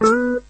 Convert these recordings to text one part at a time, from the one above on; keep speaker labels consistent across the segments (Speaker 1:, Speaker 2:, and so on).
Speaker 1: 嗯。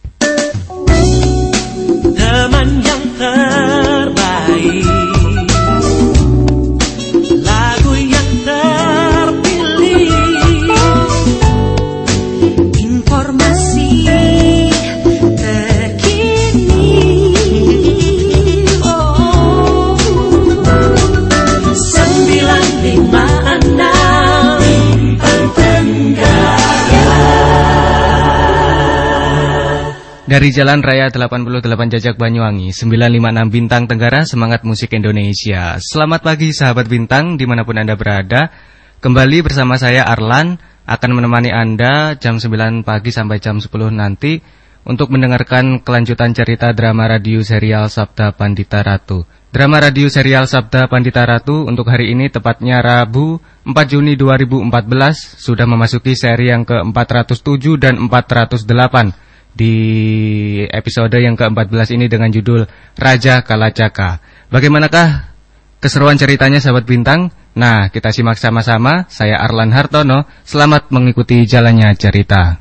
Speaker 1: Dari Jalan Raya 88 Jajak Banyuwangi 956 Bintang Tenggara Semangat Musik Indonesia. Selamat pagi sahabat Bintang di mana pun Anda berada. Kembali bersama saya Arlan Akan menemani Anda jam 9 pagi sampai jam 10 nanti Untuk mendengarkan kelanjutan cerita drama radio serial Sabda Pandita Ratu. Drama radio serial Sabda Pandita Ratu untuk hari ini tepatnya Rabu 4 Juni 2014 Sudah memasuki seri yang ke-407 dan 408 di episode yang ke-14 ini dengan judul Raja Kalacaka. Bagaimanakah keseruan ceritanya sahabat bintang? Nah, kita simak sama-sama. Saya Arlan Hartono. Selamat mengikuti jalannya cerita.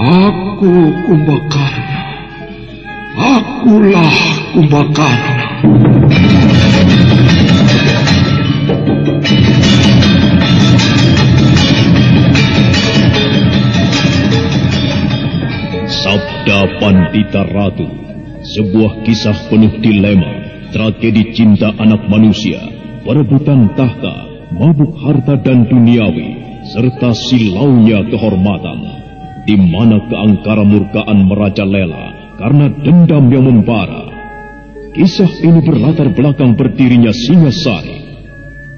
Speaker 2: Aku Kumbakarna. Akulah Kumbakarna.
Speaker 3: Sabda Pandita Ratu, sebuah kisah penuh dilema, tragedi cinta anak manusia perebutan tahta, mabuk harta dan duniawi, serta silaunya kehormatan, di mana keangkara murkaan merajalela karena dendam yang membara. Kisah ini berlatar belakang berdirinya Singasari.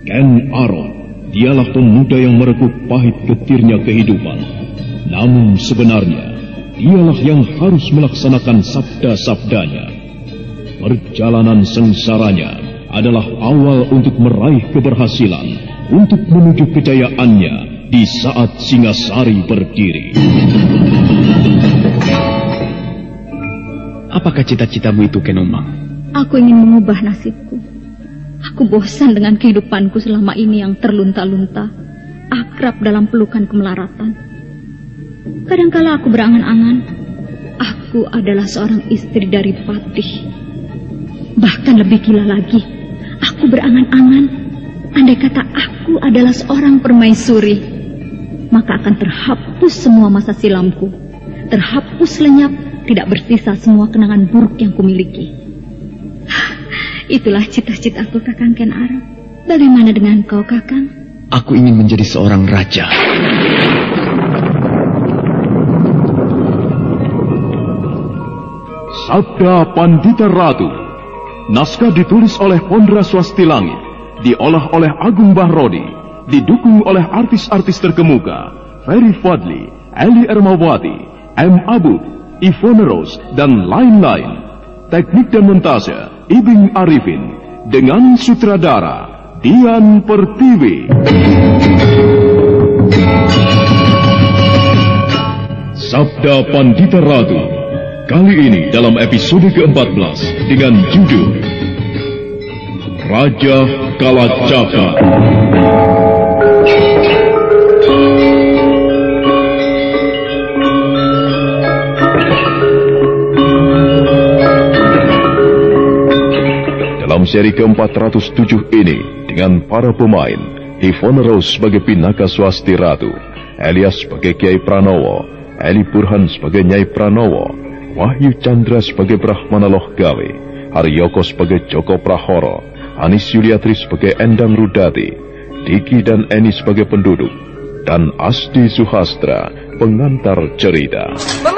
Speaker 3: Ken Arok, dialah pemuda yang merekuk pahit getirnya kehidupan. Namun sebenarnya, dialah yang harus melaksanakan sabda-sabdanya. Perjalanan sengsaranya adalah awal untuk meraih keberhasilan, untuk menuju kejayaannya di saat Singasari berdiri.
Speaker 4: Apakah cita-citamu itu, Kenomang?
Speaker 5: Aku ingin mengubah nasibku. Aku bosan dengan kehidupanku selama ini yang terlunta-lunta, akrab dalam pelukan kemelaratan. Kadangkala aku berangan-angan, aku adalah seorang istri dari Patih. Bahkan lebih gila lagi, Aku berangan-angan, andai kata aku adalah seorang permaisuri, maka akan terhapus semua masa silamku. Terhapus lenyap, tidak bersisa semua kenangan buruk yang kumiliki. Itulah cita-citaku Kakang Ken Arab. Bagaimana dengan kau, Kakang?
Speaker 4: Aku ingin menjadi seorang raja.
Speaker 3: Sabda Pandita Ratu Naskah ditulis oleh Pondra Swasti Langit, diolah oleh Agung Bahrodi, didukung oleh artis-artis terkemuka, Ferry Fadli, Eli Ermawati, M. Abud, Ivone Rose, dan lain-lain. Teknik dan montase, Ibing Arifin, dengan sutradara, Dian Pertiwi. Sabda Pandita Ratu Kali ini dalam episode ke-14 dengan judul Raja Kalacakra. Dalam seri ke-407 ini, dengan para pemain, Ivon Rose sebagai Pinaka Swasti Ratu, Elias sebagai Kiai Pranowo, Eli Burhan sebagai Nyai Pranowo, Wahyu Chandra sebagai Brahmana Loh Gawe, Haryoko sebagai Joko Prahoro, Anis Yuliatri sebagai Endang Rudati, Diki dan Eni sebagai penduduk, dan Asti Suhastra pengantar cerita.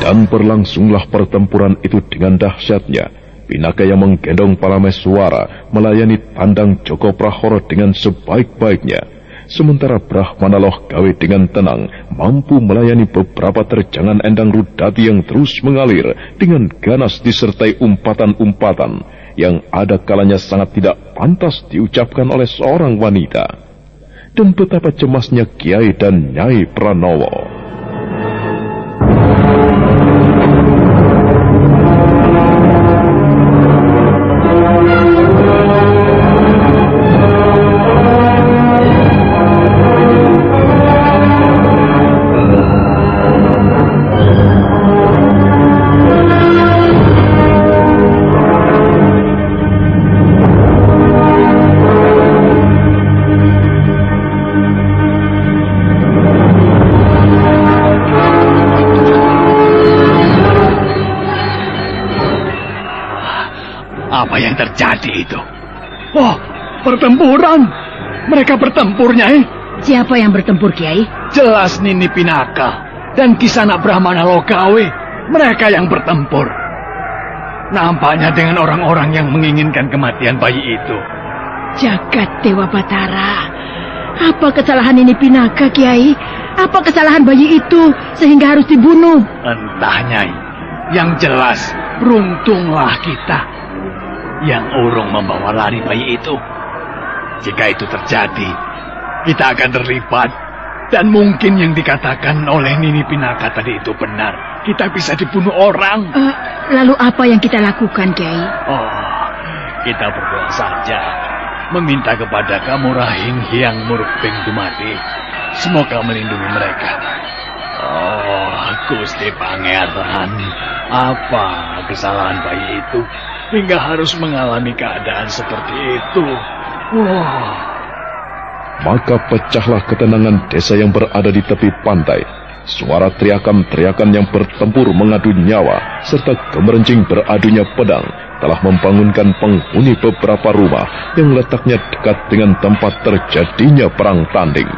Speaker 3: Dan berlangsunglah pertempuran itu dengan dahsyatnya. Pinaka yang menggendong Parameswara melayani tandang Joko Prahoro dengan sebaik-baiknya. Sementara Brahmana Loh Gawe dengan tenang mampu melayani beberapa terjangan endang rudati yang terus mengalir dengan ganas disertai umpatan-umpatan yang ada kalanya sangat tidak pantas diucapkan oleh seorang wanita. Dan betapa cemasnya Kiai dan Nyai Pranowo.
Speaker 6: Pertempuran. Mereka bertempur, Nyai.
Speaker 7: Siapa yang bertempur, Kiai?
Speaker 6: Jelas Nini Pinaka dan Kisana Brahmana Lokawe. Mereka yang bertempur. Nampaknya dengan orang-orang yang menginginkan kematian bayi itu.
Speaker 7: Jagat Dewa Batara. Apa kesalahan ini Pinaka, Kiai? Apa kesalahan bayi itu sehingga harus dibunuh?
Speaker 6: Entah, Nyai. Yang jelas, beruntunglah kita. Yang urung membawa lari bayi itu. Jika itu terjadi, kita akan terlibat. Dan mungkin yang dikatakan oleh Nini Pinaka tadi itu benar. Kita bisa dibunuh orang.
Speaker 7: Eh, lalu apa yang kita lakukan, Kiai?
Speaker 6: Oh, kita berdoa saja. Meminta kepada kamu Rahing Hyang Murping Dumadi. Semoga melindungi mereka. Oh, Gusti Pangeran. Apa kesalahan bayi itu? Hingga harus mengalami keadaan seperti itu. Wah.
Speaker 3: Maka pecahlah ketenangan desa yang berada di tepi pantai. Suara teriakan-teriakan yang bertempur mengadu nyawa, serta gemerencing beradunya pedang, telah membangunkan penghuni beberapa rumah yang letaknya dekat dengan tempat terjadinya perang tanding.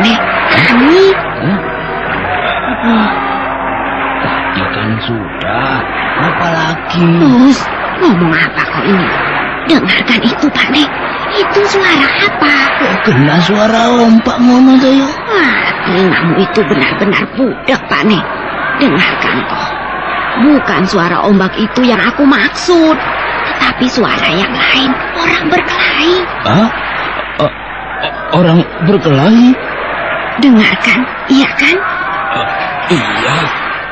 Speaker 8: Nek? Kami.
Speaker 9: Tadi kan sudah. Apalagi?
Speaker 8: Terus, ngomong apa kau ini? Dengarkan itu, Pak Nek. Itu suara apa?
Speaker 9: Kena suara ombak ngono tuh ya.
Speaker 8: Wah, telingamu itu benar-benar budak, Pak Nek. Dengarkan kau. Bukan suara ombak itu yang aku maksud. Tetapi suara yang lain. Orang berkelahi.
Speaker 9: Hah? Orang berkelahi?
Speaker 8: Dengarkan, iya kan?
Speaker 9: Iya,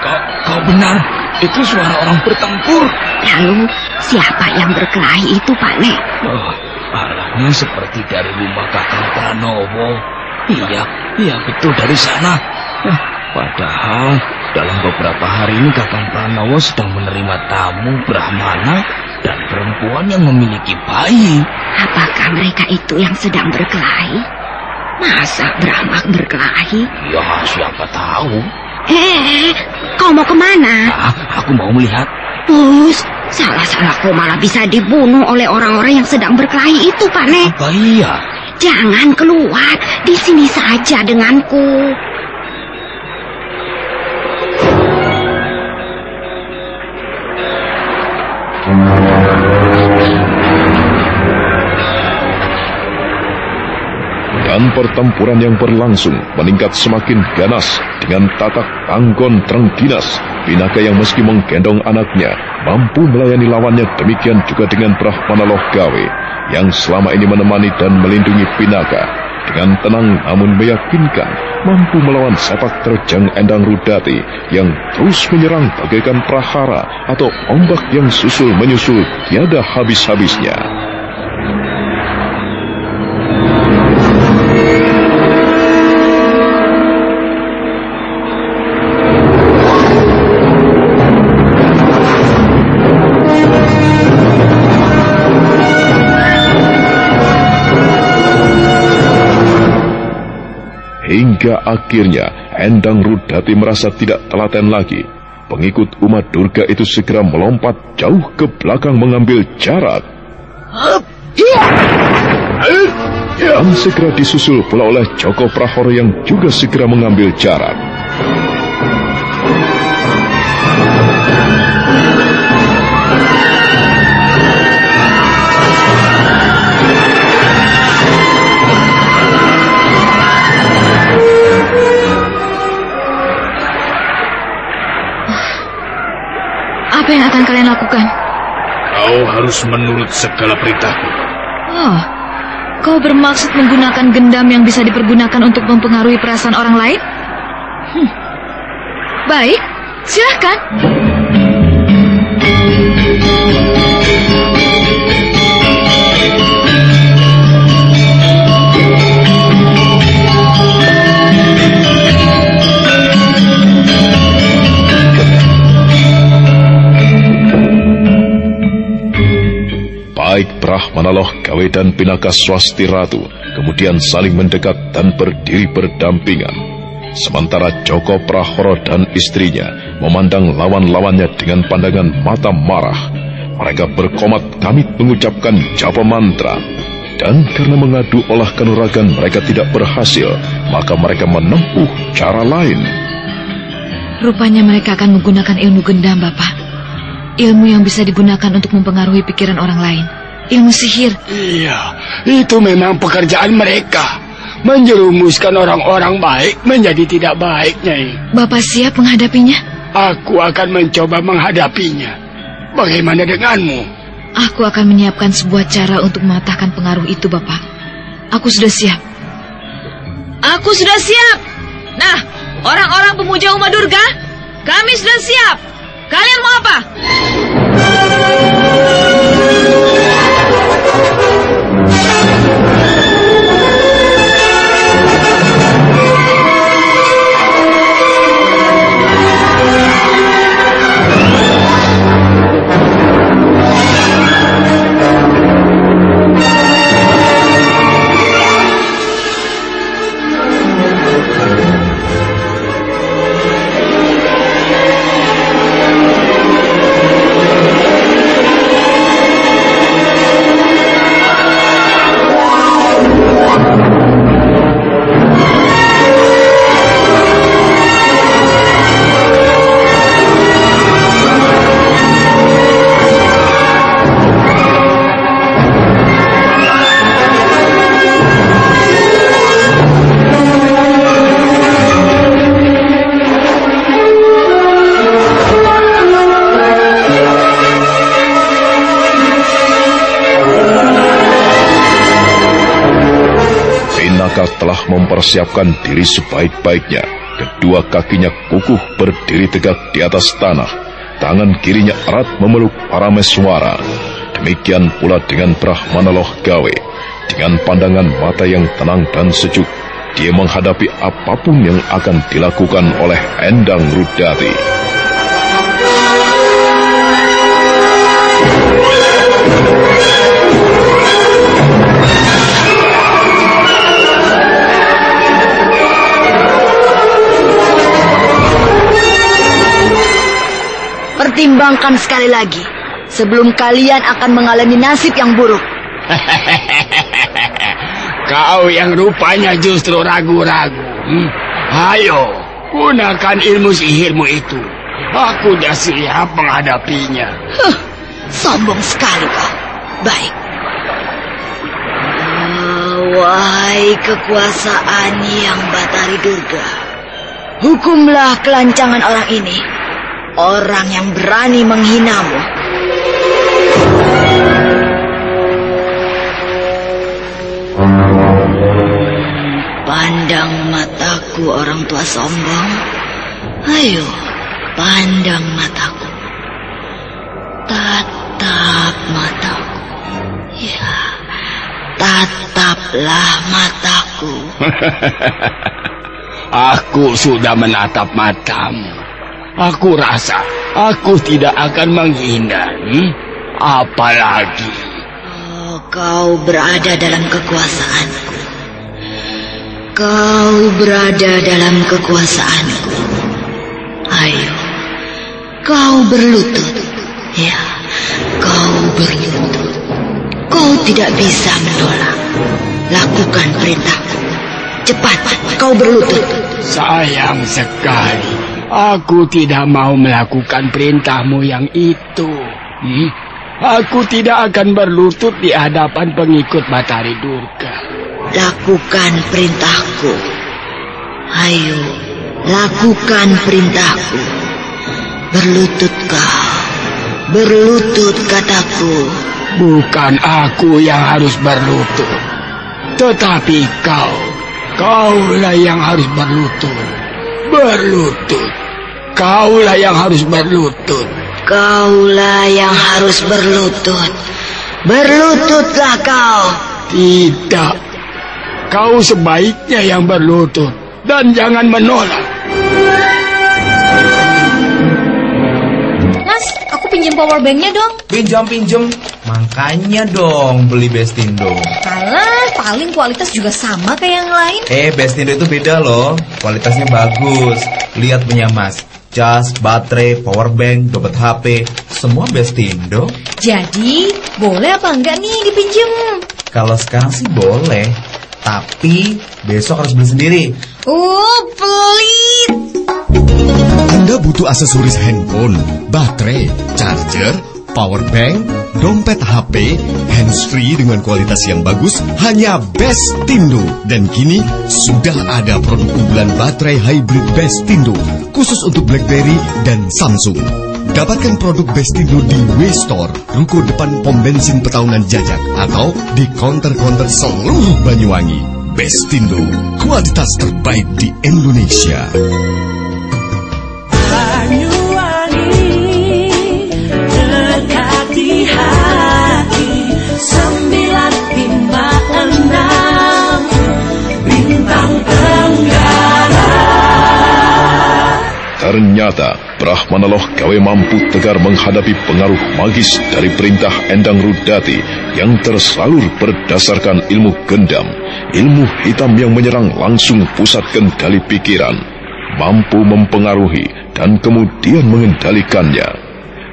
Speaker 9: kau, kau benar. Itu suara orang bertempur.
Speaker 8: Lalu, siapa yang berkelahi itu, Pak Nek?
Speaker 9: Oh, arahnya seperti dari rumah Kakang Pranowo. Iya, iya betul dari sana. Eh, padahal dalam beberapa hari ini Kakang Pranowo sedang menerima tamu Brahmana dan perempuan yang memiliki bayi.
Speaker 8: Apakah mereka itu yang sedang berkelahi? Masa Brahma berkelahi?
Speaker 9: Ya, siapa tahu.
Speaker 8: Eh, kau mau ke mana?
Speaker 9: Ah, aku mau melihat.
Speaker 8: Bus, salah-salah kau malah bisa dibunuh oleh orang-orang yang sedang berkelahi itu, Pak Nek.
Speaker 9: Apa iya?
Speaker 8: Jangan keluar, di sini saja denganku.
Speaker 3: Dan pertempuran yang berlangsung meningkat semakin ganas dengan tatak tanggon trengginas. Pinaka yang meski menggendong anaknya mampu melayani lawannya demikian juga dengan Brahmana Gawe yang selama ini menemani dan melindungi Pinaka dengan tenang namun meyakinkan mampu melawan sepak terjang Endang Rudati yang terus menyerang bagaikan prahara atau ombak yang susul menyusul tiada habis-habisnya. Hingga akhirnya Endang Rudati merasa tidak telaten lagi. Pengikut umat Durga itu segera melompat jauh ke belakang mengambil jarak. Dan segera disusul pula oleh Joko Prahoro yang juga segera mengambil jarak.
Speaker 7: Apa yang akan kalian lakukan?
Speaker 10: Kau harus menurut segala perintahku.
Speaker 7: Oh, kau bermaksud menggunakan gendam yang bisa dipergunakan untuk mempengaruhi perasaan orang lain? Hmm. Baik, silahkan.
Speaker 3: Brahmanaloh Gawe dan Pinaka Swasti Ratu kemudian saling mendekat dan berdiri berdampingan. Sementara Joko Prahoro dan istrinya memandang lawan-lawannya dengan pandangan mata marah. Mereka berkomat kamit mengucapkan japa mantra. Dan karena mengadu olah kanuragan mereka tidak berhasil, maka mereka menempuh cara lain.
Speaker 7: Rupanya mereka akan menggunakan ilmu gendam, Bapak. Ilmu yang bisa digunakan untuk mempengaruhi pikiran orang lain. Ilmu sihir.
Speaker 11: Iya, itu memang pekerjaan mereka. Menjerumuskan orang-orang baik menjadi tidak baik, Nyai.
Speaker 7: Bapak siap menghadapinya?
Speaker 11: Aku akan mencoba menghadapinya. Bagaimana denganmu?
Speaker 7: Aku akan menyiapkan sebuah cara untuk mematahkan pengaruh itu, Bapak. Aku sudah siap. Aku sudah siap. Nah, orang-orang pemuja Uma Durga, kami sudah siap. Kalian mau apa?
Speaker 3: Mempersiapkan diri sebaik-baiknya. Kedua kakinya kukuh berdiri tegak di atas tanah. Tangan kirinya erat memeluk Parameswara. Demikian pula dengan Brahmana Gawe. Dengan pandangan mata yang tenang dan sejuk, dia menghadapi apa pun yang akan dilakukan oleh Endang Rudati.
Speaker 12: Pertimbangkan sekali lagi sebelum kalian akan mengalami nasib yang buruk.
Speaker 11: Kau yang rupanya justru ragu-ragu. Hmm? Ayo, gunakan ilmu sihirmu itu. Aku sudah siap menghadapinya.
Speaker 12: Huh, sombong sekali kau. Baik. Ah, wahai kekuasaan yang Batari Durga. Hukumlah kelancangan orang ini. Orang yang berani menghinamu. Pandang mataku orang tua sombong. Ayo, pandang mataku. Tatap mataku. Ya, tataplah mataku.
Speaker 11: aku sudah menatap matamu. Aku rasa aku tidak akan menghina. Hmm? Apalagi.
Speaker 12: Oh, kau berada dalam kekuasaanku. Kau berada dalam kekuasaanku. Ayo, kau berlutut. Ya, kau berlutut. Kau tidak bisa menolak. Lakukan perintahku. Cepat, kau berlutut.
Speaker 11: Sayang sekali. Aku tidak mau melakukan perintahmu yang itu. Hmm? Aku tidak akan berlutut di hadapan pengikut Batari Durga.
Speaker 12: Lakukan perintahku. Ayo, lakukan perintahku. Berlutut kau. Berlutut kataku.
Speaker 11: Bukan aku yang harus berlutut. Tetapi kau. Kaulah yang harus berlutut. Berlutut. Kaulah yang harus berlutut.
Speaker 12: Kaulah yang harus berlutut. Berlututlah kau.
Speaker 11: Tidak. Kau sebaiknya yang berlutut. Dan jangan menolak.
Speaker 13: Mas, aku pinjam power banknya dong.
Speaker 14: Pinjam, pinjam. Makanya dong beli Bestindo.
Speaker 13: Alah, paling kualitas juga sama kayak yang lain.
Speaker 14: Eh, Bestindo itu beda loh. Kualitasnya bagus. Lihat punya Mas. Cas, baterai, power bank, dompet HP, semua Bestindo.
Speaker 13: Jadi, boleh apa enggak nih dipinjem?
Speaker 14: Kalau sekarang sih boleh, tapi besok harus beli sendiri.
Speaker 13: Oh, pelit.
Speaker 15: Anda butuh aksesoris handphone, baterai, charger, power bank, dompet HP, handsfree dengan kualitas yang bagus hanya Bestindo. Dan kini sudah ada produk unggulan baterai hybrid Bestindo khusus untuk BlackBerry dan Samsung. Dapatkan produk Bestindo di W-Store, ruko depan pom bensin Petaunan Jajak atau di counter-counter seluruh Banyuwangi. Bestindo, kualitas terbaik di Indonesia.
Speaker 3: Ternyata Brahmana Loh Gawe mampu tegar menghadapi pengaruh magis dari perintah Endang Rudati yang tersalur berdasarkan ilmu gendam, ilmu hitam yang menyerang langsung pusat kendali pikiran, mampu mempengaruhi dan kemudian mengendalikannya.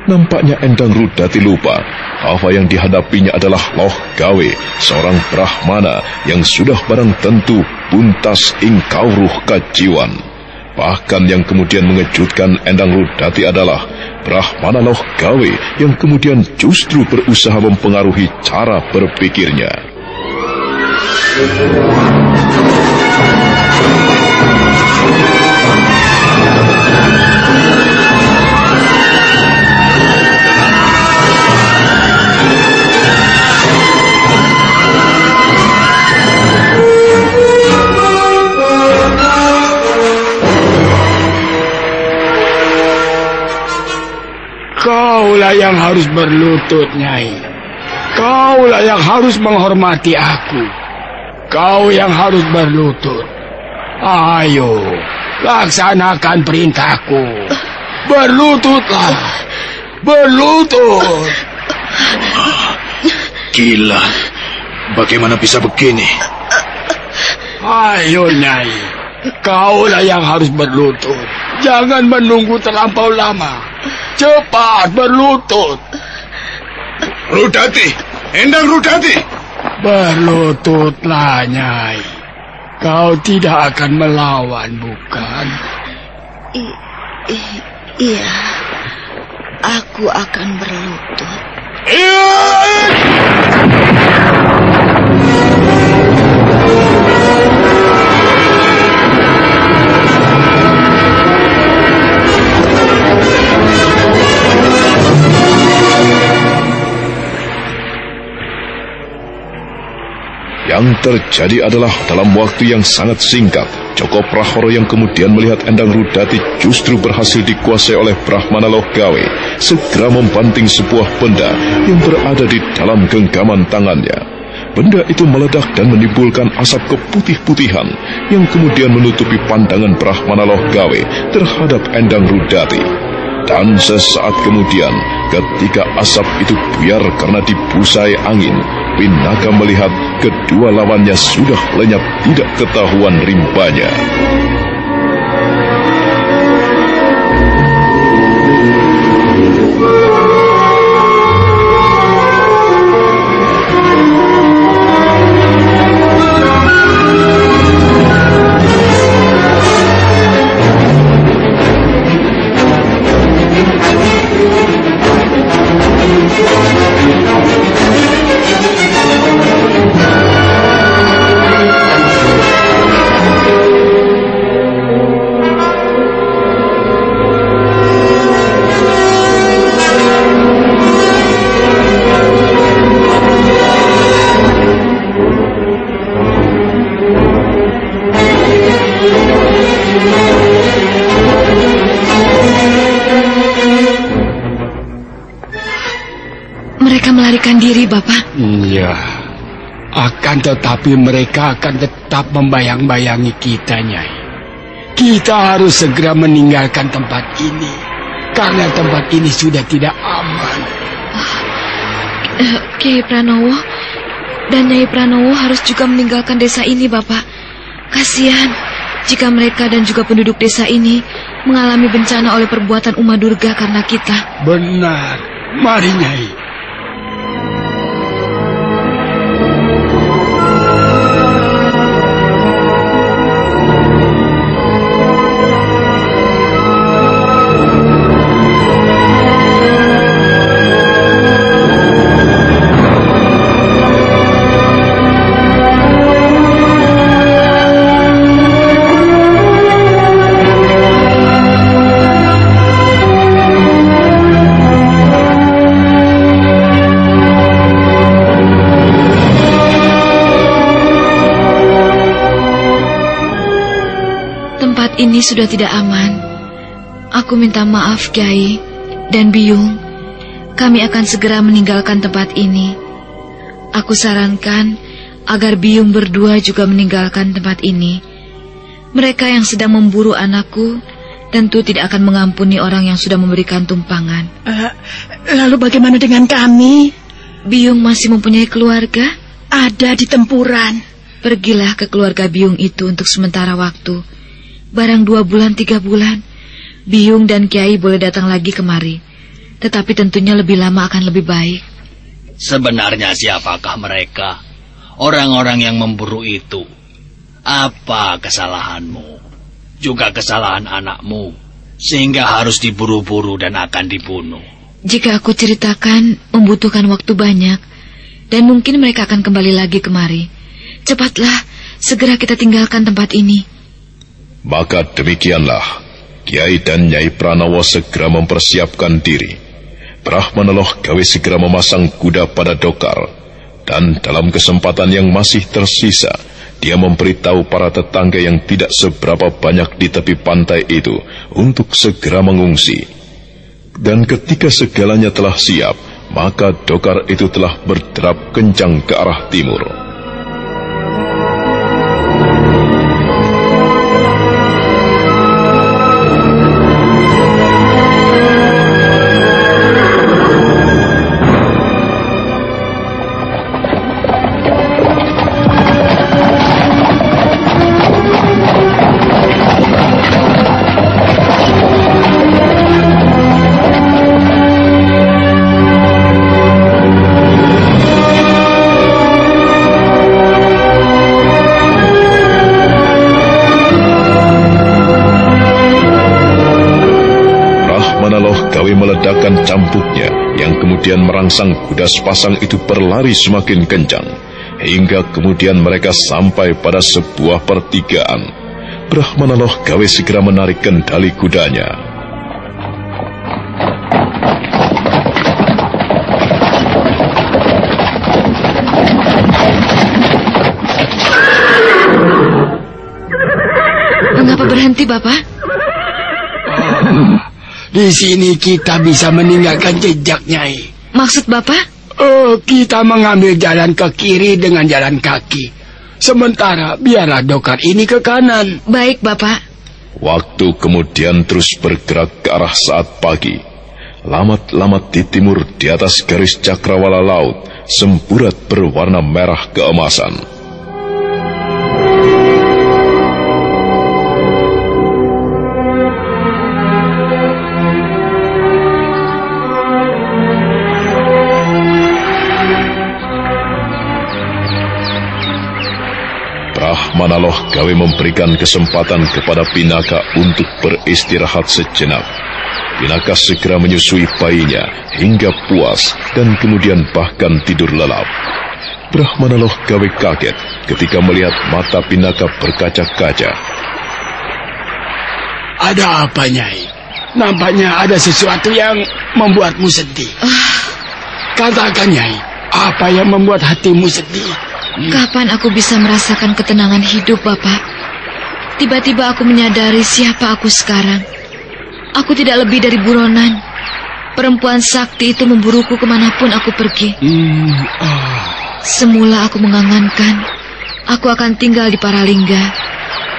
Speaker 3: Nampaknya Endang Rudati lupa apa yang dihadapinya adalah Loh Gawe, seorang Brahmana yang sudah barang tentu buntas ingkauruh kajiwan. Bahkan yang kemudian mengejutkan Endang Rudati adalah Brahmana Loh Gawe yang kemudian justru berusaha mempengaruhi cara berpikirnya.
Speaker 11: Harus berlutut, Nyai. Kaulah yang harus menghormati aku. Kau yang harus berlutut. Ayo, laksanakan perintahku. Berlututlah. Berlutut.
Speaker 6: Gila. Bagaimana bisa begini?
Speaker 11: Ayo, Nyai. Kaulah yang harus berlutut. Jangan menunggu terlampau lama. Cepat berlutut.
Speaker 6: Rudati, Endang Rudati.
Speaker 11: Berlututlah, Nyai. Kau tidak akan melawan, bukan?
Speaker 7: I, i, iya, aku akan berlutut.
Speaker 3: Yang terjadi adalah dalam waktu yang sangat singkat, Joko Prahoro yang kemudian melihat Endang Rudati justru berhasil dikuasai oleh Brahmana Gawe, segera membanting sebuah benda yang berada di dalam genggaman tangannya. Benda itu meledak dan menimbulkan asap keputih-putihan yang kemudian menutupi pandangan Brahmana Gawe terhadap Endang Rudati. Dan sesaat kemudian, ketika asap itu buyar karena dibusai angin, Pinaka melihat kedua lawannya sudah lenyap tidak ketahuan rimpanya.
Speaker 11: Akan tetapi mereka akan tetap membayang-bayangi kita, Nyai. Kita harus segera meninggalkan tempat ini. Karena tempat ini sudah tidak aman.
Speaker 7: Uh, Kiai Pranowo dan Nyai Pranowo harus juga meninggalkan desa ini, Bapak. Kasihan jika mereka dan juga penduduk desa ini mengalami bencana oleh perbuatan Uma Durga karena kita.
Speaker 11: Benar. Mari, Nyai.
Speaker 7: Ini sudah tidak aman. Aku minta maaf, Kiai dan Biung. Kami akan segera meninggalkan tempat ini. Aku sarankan agar Biung berdua juga meninggalkan tempat ini. Mereka yang sedang memburu anakku tentu tidak akan mengampuni orang yang sudah memberikan tumpangan. Uh,
Speaker 12: lalu bagaimana dengan kami?
Speaker 7: Biung masih mempunyai keluarga?
Speaker 12: Ada di tempuran.
Speaker 7: Pergilah ke keluarga Biung itu untuk sementara waktu. Barang dua bulan tiga bulan, Biung dan Kiai boleh datang lagi kemari. Tetapi tentunya lebih lama akan lebih baik.
Speaker 6: Sebenarnya siapakah mereka? Orang-orang yang memburu itu. Apa kesalahanmu? Juga kesalahan anakmu. Sehingga harus diburu-buru dan akan dibunuh.
Speaker 7: Jika aku ceritakan, membutuhkan waktu banyak. Dan mungkin mereka akan kembali lagi kemari. Cepatlah, segera kita tinggalkan tempat ini.
Speaker 3: Maka demikianlah, Kiai dan Nyai Pranowo segera mempersiapkan diri. Brahmanoloh gawe segera memasang kuda pada dokar, dan dalam kesempatan yang masih tersisa, dia memberitahu para tetangga yang tidak seberapa banyak di tepi pantai itu untuk segera mengungsi. Dan ketika segalanya telah siap, maka dokar itu telah berderap kencang ke arah timur. Cambuknya yang kemudian merangsang kuda sepasang itu berlari semakin kencang hingga kemudian mereka sampai pada sebuah pertigaan. Brahmana Loh gawe segera menarik kendali kudanya.
Speaker 7: Mengapa berhenti, Bapak?
Speaker 11: Di sini kita bisa meninggalkan jejak Nyai.
Speaker 7: Maksud Bapak?
Speaker 11: Oh, kita mengambil jalan ke kiri dengan jalan kaki. Sementara biarlah dokar ini ke kanan.
Speaker 7: Baik, Bapak.
Speaker 3: Waktu kemudian terus bergerak ke arah saat pagi. Lamat-lamat di timur di atas garis cakrawala laut, semburat berwarna merah keemasan. Manaloh gawe memberikan kesempatan kepada Pinaka untuk beristirahat sejenak. Pinaka segera menyusui bayinya hingga puas dan kemudian bahkan tidur lelap. Brahmanaloh gawe kaget ketika melihat mata Pinaka berkaca-kaca.
Speaker 11: Ada apa, Nyai? Nampaknya ada sesuatu yang membuatmu sedih. Katakan, Nyai, apa yang membuat hatimu sedih?
Speaker 7: Kapan aku bisa merasakan ketenangan hidup, Bapak? Tiba-tiba aku menyadari siapa aku sekarang. Aku tidak lebih dari buronan. Perempuan sakti itu memburuku ke mana pun aku pergi.
Speaker 11: Hmm, oh.
Speaker 7: Semula aku mengangankan, aku akan tinggal di Paralingga,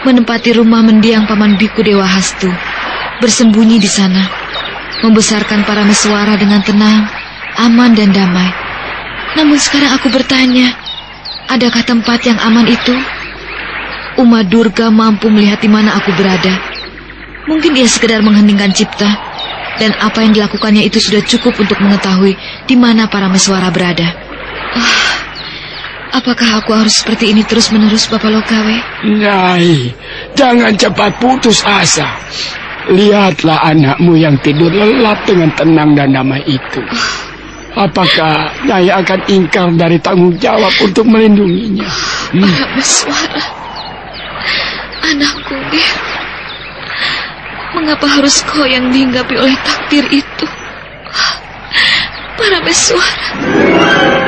Speaker 7: menempati rumah mendiang paman biku Dewa Hastu, bersembunyi di sana, membesarkan para meswara dengan tenang, aman dan damai. Namun sekarang aku bertanya, Adakah tempat yang aman itu? Uma Durga mampu melihat di mana aku berada. Mungkin ia sekedar mengheningkan cipta, dan apa yang dilakukannya itu sudah cukup untuk mengetahui di mana para meswara berada. Oh, apakah aku harus seperti ini terus-menerus, Bapak Lokawe?
Speaker 11: Nyai, jangan cepat putus asa. Lihatlah anakmu yang tidur lelap dengan tenang dan damai itu. Oh. Apakah Nyai akan ingkar dari tanggung jawab untuk melindunginya?
Speaker 7: Hmm. Para bersuara. Anakku. Mengapa harus kau yang dihinggapi oleh takdir itu? Para bersuara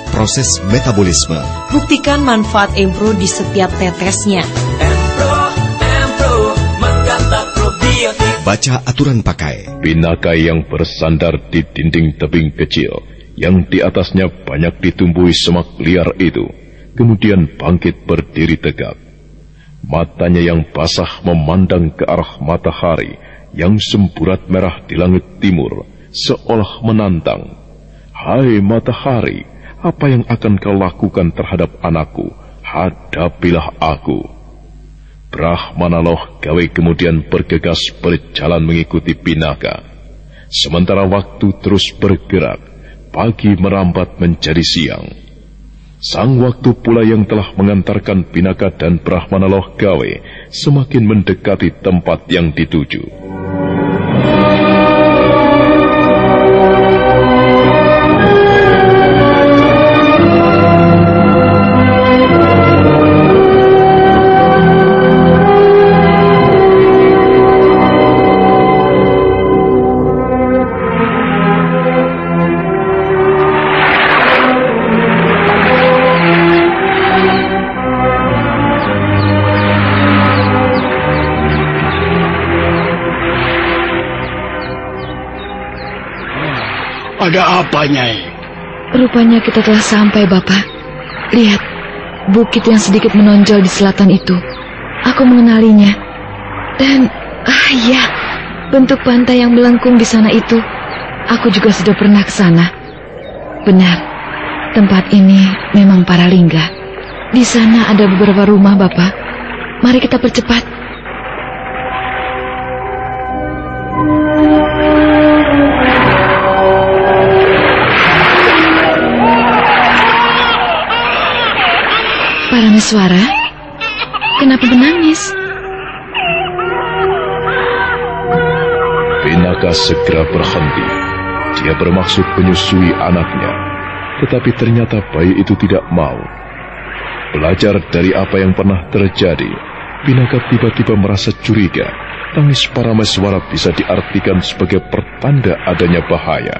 Speaker 15: proses metabolisme.
Speaker 16: Buktikan manfaat M-Pro di setiap tetesnya. M-Pro,
Speaker 15: M-Pro, probiotik. Baca aturan pakai.
Speaker 3: Binakai yang bersandar di dinding tebing kecil yang di atasnya banyak ditumbuhi semak liar itu, kemudian bangkit berdiri tegak. Matanya yang basah memandang ke arah matahari yang semburat merah di langit timur, seolah menantang. Hai matahari, apa yang akan kau lakukan terhadap anakku? Hadapilah aku. Brahmana Loh gawe kemudian bergegas berjalan mengikuti Pinaka. Sementara waktu terus bergerak, pagi merambat menjadi siang. Sang waktu pula yang telah mengantarkan Pinaka dan Brahmana Loh Gawe semakin mendekati tempat yang dituju.
Speaker 11: Ada apa, Nyai?
Speaker 17: Rupanya kita telah sampai, Bapak. Lihat, bukit yang sedikit menonjol di selatan itu. Aku mengenalinya. Dan, ah ya, bentuk pantai yang melengkung di sana itu. Aku juga sudah pernah ke sana. Benar, tempat ini memang para lingga. Di sana ada beberapa rumah, Bapak. Mari kita percepat. Suara, kenapa menangis?
Speaker 3: Pinaka segera berhenti. Dia bermaksud menyusui anaknya, tetapi ternyata bayi itu tidak mau. Belajar dari apa yang pernah terjadi, Pinaka tiba-tiba merasa curiga. Tangis para meswara bisa diartikan sebagai pertanda adanya bahaya.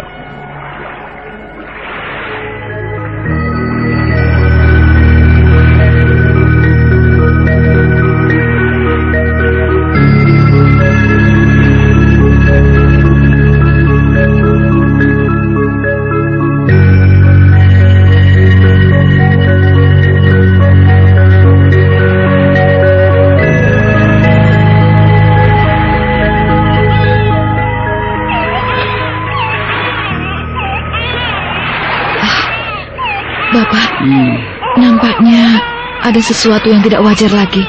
Speaker 17: Sesuatu yang tidak wajar lagi.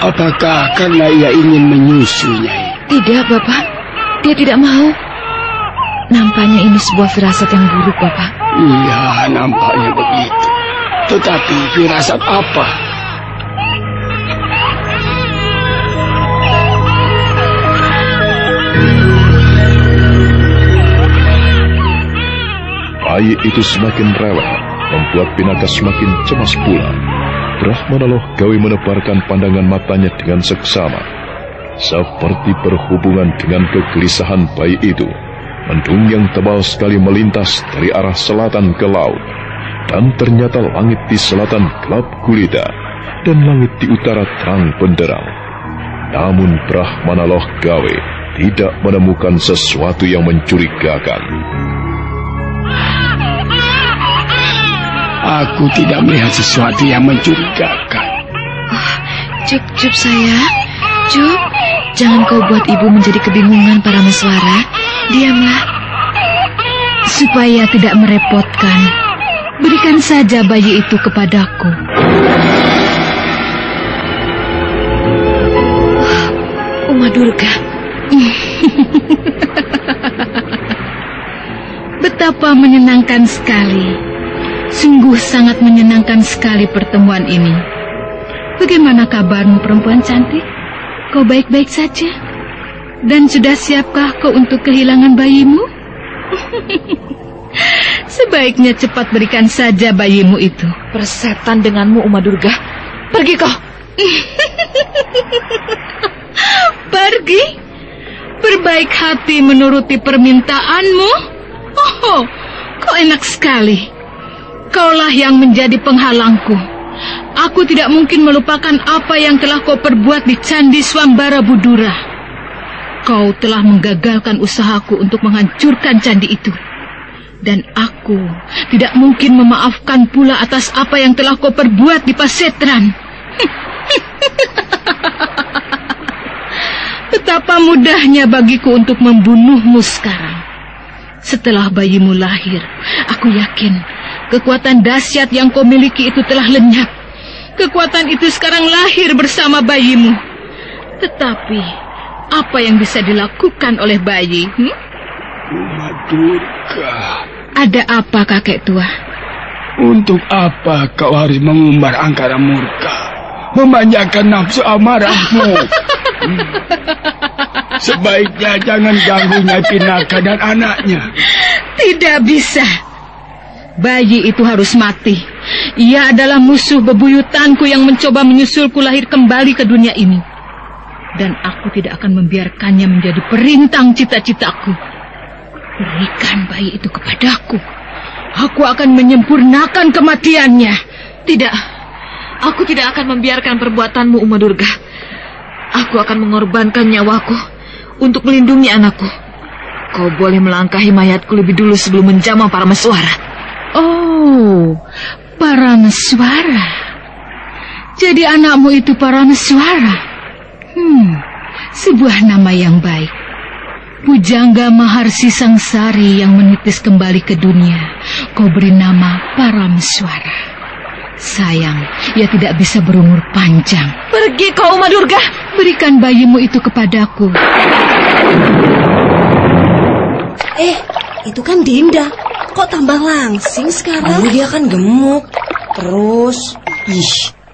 Speaker 11: Apakah karena ia ingin menyusunya?
Speaker 17: Tidak, Bapak. Dia tidak mau. Nampaknya ini sebuah firasat yang buruk, Bapak.
Speaker 11: Iya, nampaknya begitu. Tetapi firasat apa?
Speaker 3: Bayi itu semakin rewel, membuat Pinaka semakin cemas pula. Brahmana Loh Gawi menebarkan pandangan matanya dengan seksama. Seperti berhubungan dengan kegelisahan bayi itu, mendung yang tebal sekali melintas dari arah selatan ke laut. Dan ternyata langit di selatan gelap gulita, dan langit di utara terang benderang. Namun Brahmana Loh Gawe tidak menemukan sesuatu yang mencurigakan.
Speaker 11: Aku tidak melihat sesuatu yang mencurigakan.
Speaker 17: Oh, Cup, Cup saya. Cup, jangan kau buat ibu menjadi kebingungan para meswara. Diamlah. Supaya tidak merepotkan, berikan saja bayi itu kepadaku. Oh, Uma Durga. Betapa menyenangkan sekali Sungguh sangat menyenangkan sekali pertemuan ini. Bagaimana kabarmu perempuan cantik? Kau baik-baik saja? Dan sudah siapkah kau untuk kehilangan bayimu? Sebaiknya cepat berikan saja bayimu itu.
Speaker 13: Persetan denganmu, Uma Durga. Pergi kau.
Speaker 17: Pergi? Berbaik hati menuruti permintaanmu? Oh, kau enak sekali. Kaulah yang menjadi penghalangku. Aku tidak mungkin melupakan apa yang telah kau perbuat di Candi Swambara Budura. Kau telah menggagalkan usahaku untuk menghancurkan candi itu. Dan aku tidak mungkin memaafkan pula atas apa yang telah kau perbuat di Pasetran. Betapa mudahnya bagiku untuk membunuhmu sekarang. Setelah bayimu lahir, aku yakin Kekuatan dahsyat yang kau miliki itu telah lenyap. Kekuatan itu sekarang lahir bersama bayimu. Tetapi, apa yang bisa dilakukan oleh bayi? Hmm?
Speaker 11: Durga.
Speaker 17: Ada apa kakek tua?
Speaker 11: Untuk apa kau harus mengumbar angkara murka? Memanjakan nafsu amarahmu. Hmm. Sebaiknya jangan ganggu Nyai Pinaka dan anaknya.
Speaker 17: Tidak bisa. Bayi itu harus mati. Ia adalah musuh bebuyutanku yang mencoba menyusulku lahir kembali ke dunia ini. Dan aku tidak akan membiarkannya menjadi perintang cita-citaku. Berikan bayi itu kepadaku. Aku akan menyempurnakan kematiannya.
Speaker 7: Tidak. Aku tidak akan membiarkan perbuatanmu, Uma Durga. Aku akan mengorbankan nyawaku untuk melindungi anakku. Kau boleh melangkahi mayatku lebih dulu sebelum menjamah para meswara.
Speaker 17: Oh, para meswara. Jadi anakmu itu para meswara. Hmm, sebuah nama yang baik. Pujangga Maharsi Sangsari yang menitis kembali ke dunia, kau beri nama Parameswara. Sayang, ia tidak bisa berumur panjang.
Speaker 7: Pergi kau, Uma Durga.
Speaker 17: Berikan bayimu itu kepadaku.
Speaker 18: Eh, itu kan Dinda. Kok tambah langsing sekarang?
Speaker 16: Oh, dia kan gemuk. Terus, ih,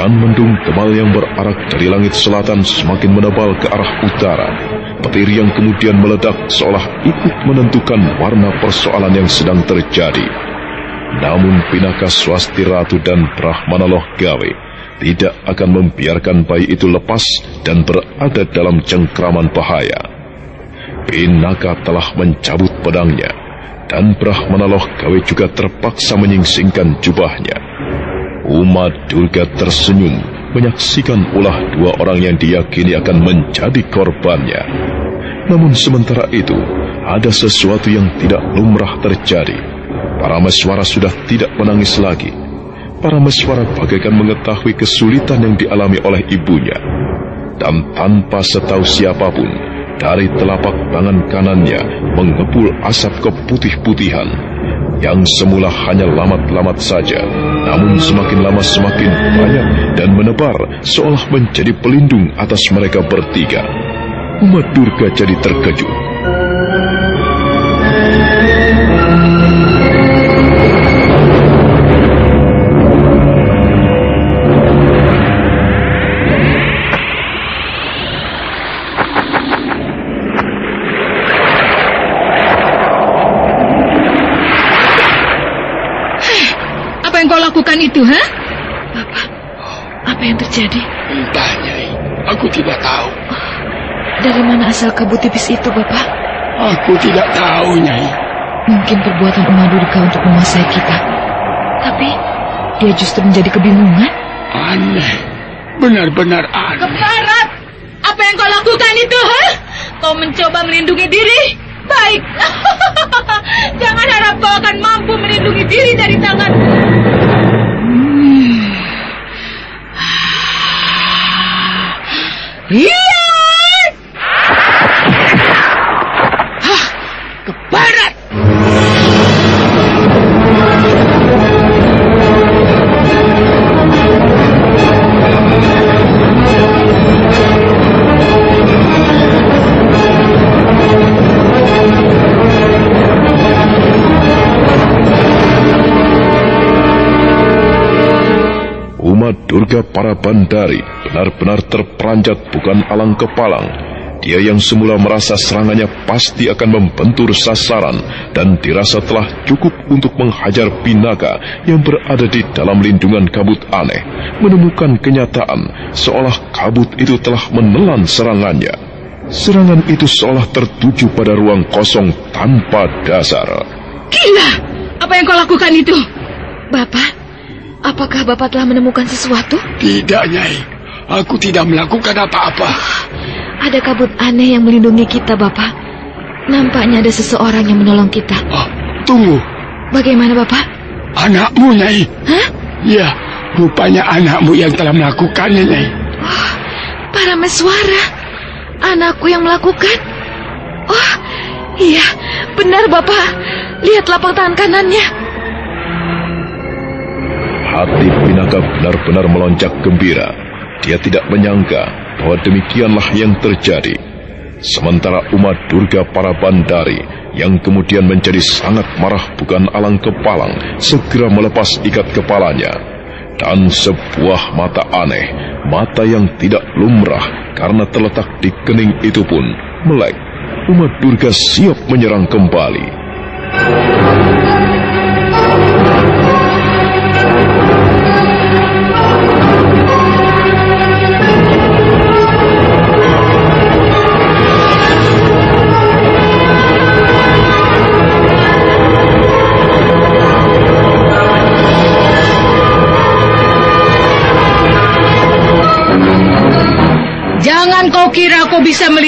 Speaker 3: Dan mendung tebal yang berarak dari langit selatan semakin menebal ke arah utara. Petir yang kemudian meledak seolah ikut menentukan warna persoalan yang sedang terjadi. Namun Pinaka Swasti Ratu dan Brahmana Gawe tidak akan membiarkan bayi itu lepas dan berada dalam cengkraman bahaya. Pinaka telah mencabut pedangnya, dan Brahmana Loh Gawe juga terpaksa menyingsingkan jubahnya. Uma Durga tersenyum menyaksikan ulah dua orang yang diyakini akan menjadi korbannya. Namun sementara itu, ada sesuatu yang tidak lumrah terjadi. Para meswara sudah tidak menangis lagi para meswara bagaikan mengetahui kesulitan yang dialami oleh ibunya. Dan tanpa setahu siapa pun, dari telapak tangan kanannya mengepul asap keputih-putihan yang semula hanya lamat-lamat saja, namun semakin lama semakin banyak dan menebar seolah menjadi pelindung atas mereka bertiga. Umat Durga jadi terkejut.
Speaker 17: Itu, ha? Apa? Apa yang terjadi?
Speaker 11: Entah, Nyai. Aku tidak tahu.
Speaker 7: Dari mana asal kabut tipis itu, Bapak?
Speaker 11: Aku tidak tahu, Nyai.
Speaker 7: Mungkin perbuatan Uma Durga untuk menguasai kita. Tapi dia justru menjadi kebingungan.
Speaker 11: Aneh. Benar-benar aneh.
Speaker 17: Keparat! Apa yang kau lakukan itu, ha? Kau mencoba melindungi diri? Baik. Jangan harap kau akan mampu melindungi diri dari tanganku.
Speaker 3: Para bandari benar-benar terperanjat bukan alang kepalang. Dia yang semula merasa serangannya pasti akan membentur sasaran dan dirasa telah cukup untuk menghajar Pinaka yang berada di dalam lindungan kabut aneh, menemukan kenyataan seolah kabut itu telah menelan serangannya. Serangan itu seolah tertuju pada ruang kosong tanpa dasar.
Speaker 17: Gila! Apa yang kau lakukan itu?
Speaker 19: Bapak, apakah Bapak telah menemukan sesuatu?
Speaker 11: Tidak, Nyai. Aku tidak melakukan apa-apa.
Speaker 19: Ada kabut aneh yang melindungi kita, Bapak. Nampaknya ada seseorang yang menolong kita.
Speaker 11: Oh, tunggu.
Speaker 19: Bagaimana, Bapak?
Speaker 11: Anakmu, Nyai.
Speaker 19: Hah?
Speaker 11: Ya, rupanya anakmu yang telah melakukannya, Nyai.
Speaker 19: Oh, para meswara. Anakku yang melakukan. Oh, iya, benar, Bapak. Lihat lapang tangan kanannya.
Speaker 3: Hati Pinaka benar-benar melonjak gembira. Dia tidak menyangka bahwa demikianlah yang terjadi. Sementara umat Durga para bandari yang kemudian menjadi sangat marah bukan alang kepalang segera melepas ikat kepalanya. Dan sebuah mata aneh, mata yang tidak lumrah karena terletak di kening itu pun melek. Umat Durga siap menyerang kembali.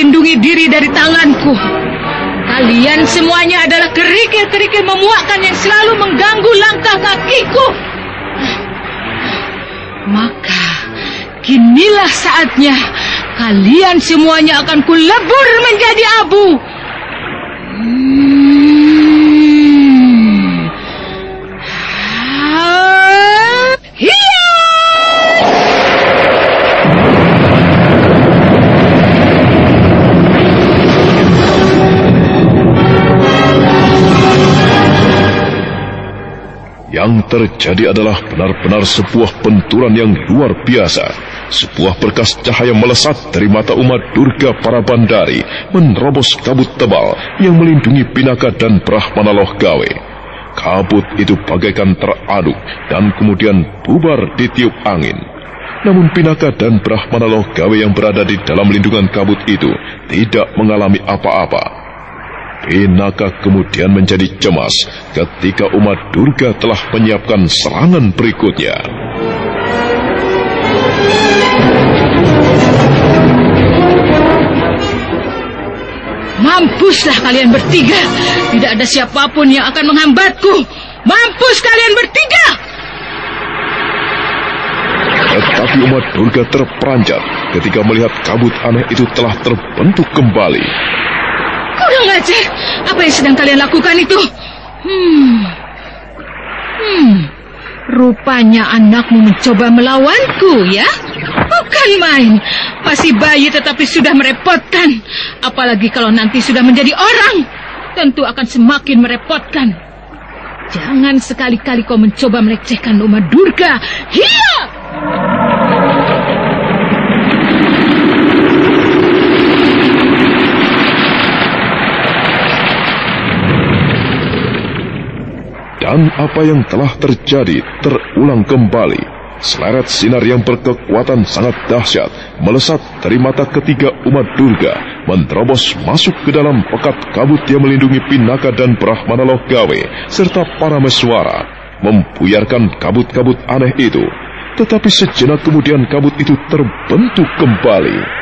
Speaker 17: Melindungi diri dari tanganku. Kalian semuanya adalah kerikil-kerikil memuakkan yang selalu mengganggu langkah kakiku. Maka, kinilah saatnya kalian semuanya akan kulebur menjadi abu.
Speaker 3: Terjadi adalah benar-benar sebuah benturan yang luar biasa. Sebuah berkas cahaya melesat dari mata umat Durga para bandari, menerobos kabut tebal yang melindungi Pinaka dan Brahmana Lohgawe. Kabut itu bagaikan teraduk dan kemudian bubar ditiup angin. Namun Pinaka dan Brahmana Lohgawe yang berada di dalam lindungan kabut itu tidak mengalami apa-apa. Pinaka kemudian menjadi cemas ketika umat Durga telah menyiapkan serangan berikutnya.
Speaker 17: Mampuslah kalian bertiga. Tidak ada siapa pun yang akan menghambatku. Mampus kalian bertiga.
Speaker 3: Tetapi umat Durga terperanjat ketika melihat kabut aneh itu telah terbentuk kembali.
Speaker 17: Kurang ajar. Apa yang sedang kalian lakukan itu? Hmm. Hmm. Rupanya anakmu mencoba melawanku, ya? Bukan main. Masih bayi tetapi sudah merepotkan. Apalagi kalau nanti sudah menjadi orang. Tentu akan semakin merepotkan. Jangan sekali-kali kau mencoba melecehkan umat Durga. Hiya!
Speaker 3: Dan apa yang telah terjadi terulang kembali. Seleret sinar yang berkekuatan sangat dahsyat melesat dari mata ketiga umat Durga, menerobos masuk ke dalam pekat kabut yang melindungi Pinaka dan Brahmana Lohgawe, serta para meswara, membuyarkan kabut-kabut aneh itu. Tetapi sejenak kemudian kabut itu terbentuk kembali.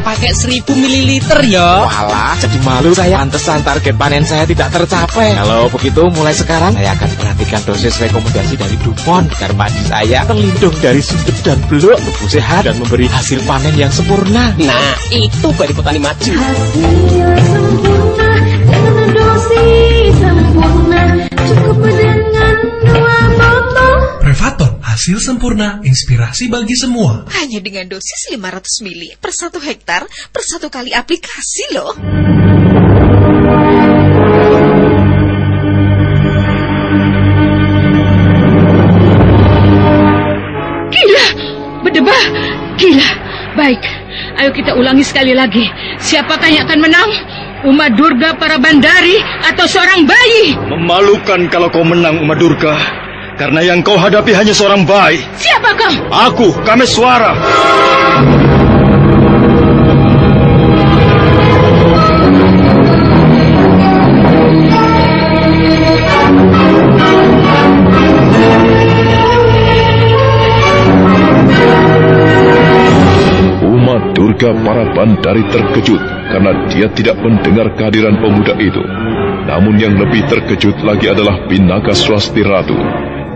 Speaker 20: pakai 1000 mililiter ya.
Speaker 21: Walah, jadi malu saya. Pantesan target panen saya tidak tercapai. Kalau begitu, mulai sekarang saya akan perhatikan dosis rekomendasi dari Dupont agar padi saya terlindung dari sundep dan beluk, tubuh sehat dan memberi hasil panen yang sempurna.
Speaker 20: Nah, itu bagi petani maju.
Speaker 22: dosis sempurna dengan
Speaker 23: hasil sempurna, inspirasi bagi semua.
Speaker 24: Hanya dengan dosis 500 mili per satu hektar per satu kali aplikasi loh.
Speaker 17: Gila, berdebah, gila. Baik, ayo kita ulangi sekali lagi. Siapakah yang akan menang? Umat Durga para bandari atau seorang bayi?
Speaker 25: Memalukan kalau kau menang, Uma Durga. Karena yang kau hadapi hanya seorang bayi.
Speaker 17: Siapa kau?
Speaker 25: Aku, Kameswara.
Speaker 3: Umat Durga para bandari terkejut karena dia tidak mendengar kehadiran pemuda itu. Namun yang lebih terkejut lagi adalah Pinaka Swasti Ratu.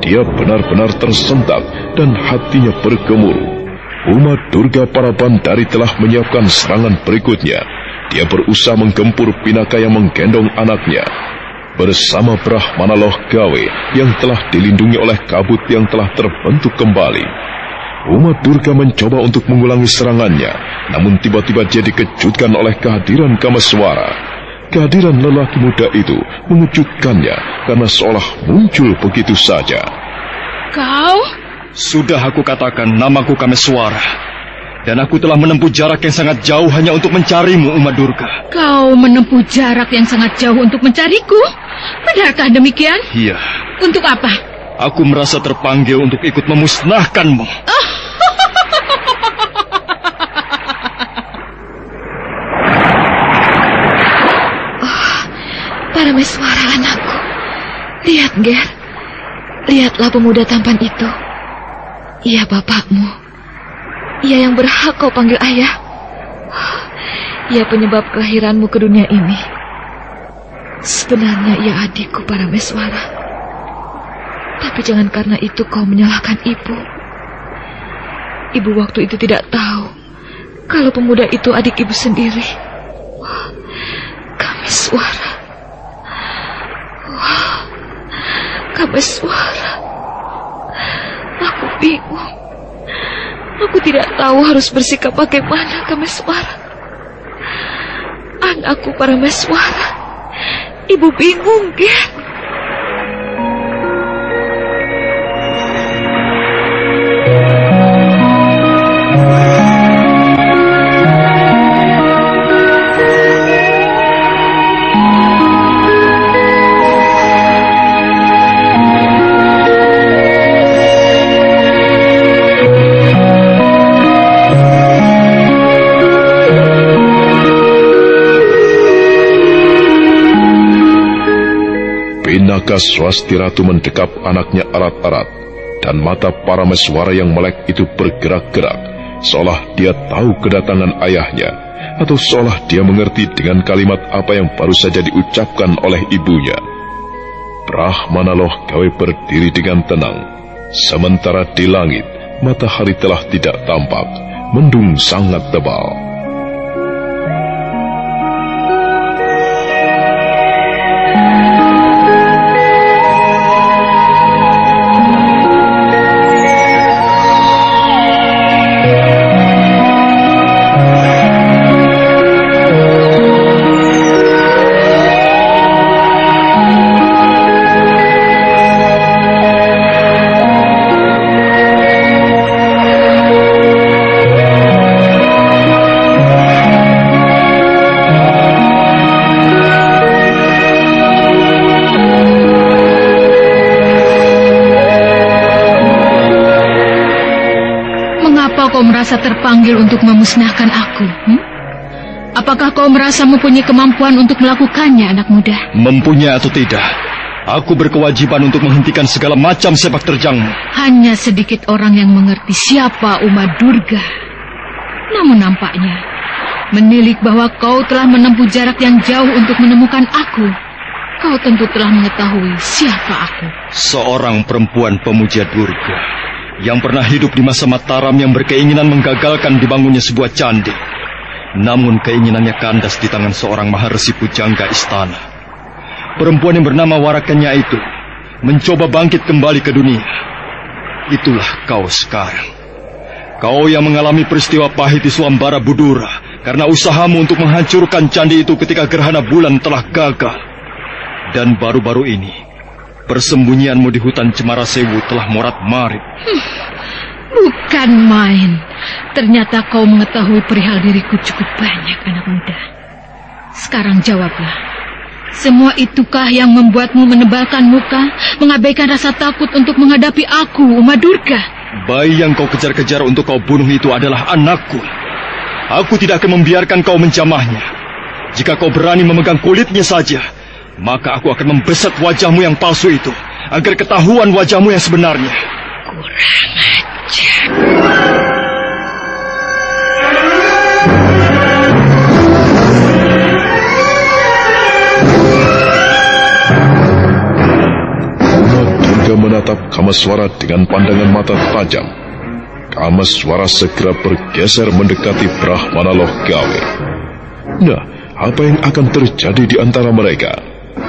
Speaker 3: Dia benar-benar tersentak dan hatinya bergemuruh. Umat Durga para bandari telah menyiapkan serangan berikutnya. Dia berusaha menggempur Pinaka yang menggendong anaknya. Bersama Brahmana Loh Gawe yang telah dilindungi oleh kabut yang telah terbentuk kembali. Umat Durga mencoba untuk mengulangi serangannya, namun tiba-tiba dia dikejutkan oleh kehadiran Kamaswara. Kehadiran lelaki muda itu mengejutkannya karena seolah muncul begitu saja.
Speaker 17: Kau?
Speaker 25: Sudah aku katakan namaku Kameswara. Dan aku telah menempuh jarak yang sangat jauh hanya untuk mencarimu, Uma Durga.
Speaker 17: Kau menempuh jarak yang sangat jauh untuk mencariku? Benarkah demikian?
Speaker 25: Iya,
Speaker 17: Untuk apa?
Speaker 25: aku merasa terpanggil untuk ikut memusnahkanmu.
Speaker 7: Para meswara anakku. Lihat, Ger. Lihatlah pemuda tampan itu. Ia bapakmu. Ia yang berhak kau panggil ayah. Ia penyebab kelahiranmu ke dunia ini. Sebenarnya ia adikku para meswara. Tapi jangan karena itu kau menyalahkan ibu. Ibu waktu itu tidak tahu kalau pemuda itu adik ibu sendiri. Kami suara. Wah, kami suara. Aku bingung. Aku tidak tahu harus bersikap bagaimana kami suara. Anakku para meswara. Ibu bingung, Ger.
Speaker 3: Pinaka Swasti Ratu mendekap anaknya erat-erat, dan mata para meswara yang melek itu bergerak-gerak, seolah dia tahu kedatangan ayahnya, atau seolah dia mengerti dengan kalimat apa yang baru saja diucapkan oleh ibunya. Brahmana Loh Gawe berdiri dengan tenang, sementara di langit matahari telah tidak tampak, mendung sangat tebal.
Speaker 17: Merasa terpanggil untuk memusnahkan aku? hmm? Apakah kau merasa mempunyai kemampuan untuk melakukannya, anak muda?
Speaker 25: Mempunyai atau tidak, aku berkewajiban untuk menghentikan segala macam sepak terjangmu.
Speaker 17: Hanya sedikit orang yang mengerti siapa Uma Durga. Namun nampaknya Menilik bahwa kau telah menempuh jarak yang jauh untuk menemukan aku. Kau tentu telah mengetahui siapa aku.
Speaker 25: Seorang perempuan pemuja Durga yang pernah hidup di masa Mataram yang berkeinginan menggagalkan dibangunnya sebuah candi. Namun keinginannya kandas di tangan seorang maharesi pujangga istana. Perempuan yang bernama Warakanya itu mencoba bangkit kembali ke dunia. Itulah kau sekarang. Kau yang mengalami peristiwa pahit di Suambara Budura karena usahamu untuk menghancurkan candi itu ketika gerhana bulan telah gagal. Dan baru-baru ini, persembunyianmu di hutan Cemara Sewu telah morat marit.
Speaker 17: Hmm, bukan main. Ternyata kau mengetahui perihal diriku cukup banyak, anak muda. Sekarang jawablah. Semua itukah yang membuatmu menebalkan muka, mengabaikan rasa takut untuk menghadapi aku, Uma Durga?
Speaker 25: Bayi yang kau kejar-kejar untuk kau bunuh itu adalah anakku. Aku tidak akan membiarkan kau menjamahnya. Jika kau berani memegang kulitnya saja, maka aku akan membesat wajahmu yang palsu itu, agar ketahuan wajahmu yang sebenarnya.
Speaker 17: Kurang ajar.
Speaker 3: Durga menatap Kamaswara dengan pandangan mata tajam. Kamaswara segera bergeser mendekati Brahmana Loh Gawe. Nah, apa yang akan terjadi di antara mereka?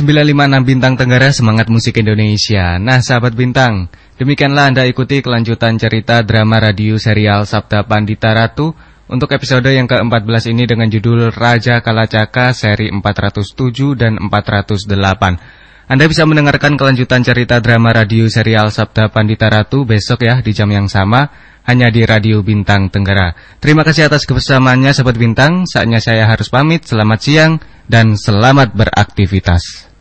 Speaker 1: 956 Bintang Tenggara Semangat Musik Indonesia. Nah sahabat Bintang Demikianlah Anda ikuti kelanjutan cerita drama radio serial Sabda Pandita Ratu Untuk episode yang ke-14 ini dengan judul Raja Kalacaka seri 407 dan 408 Anda bisa mendengarkan kelanjutan cerita drama radio serial Sabda Pandita Ratu besok ya di jam yang sama hanya di Radio Bintang Tenggara. Terima kasih atas kebersamaannya sahabat Bintang. Saatnya saya harus pamit. Selamat siang dan selamat beraktivitas.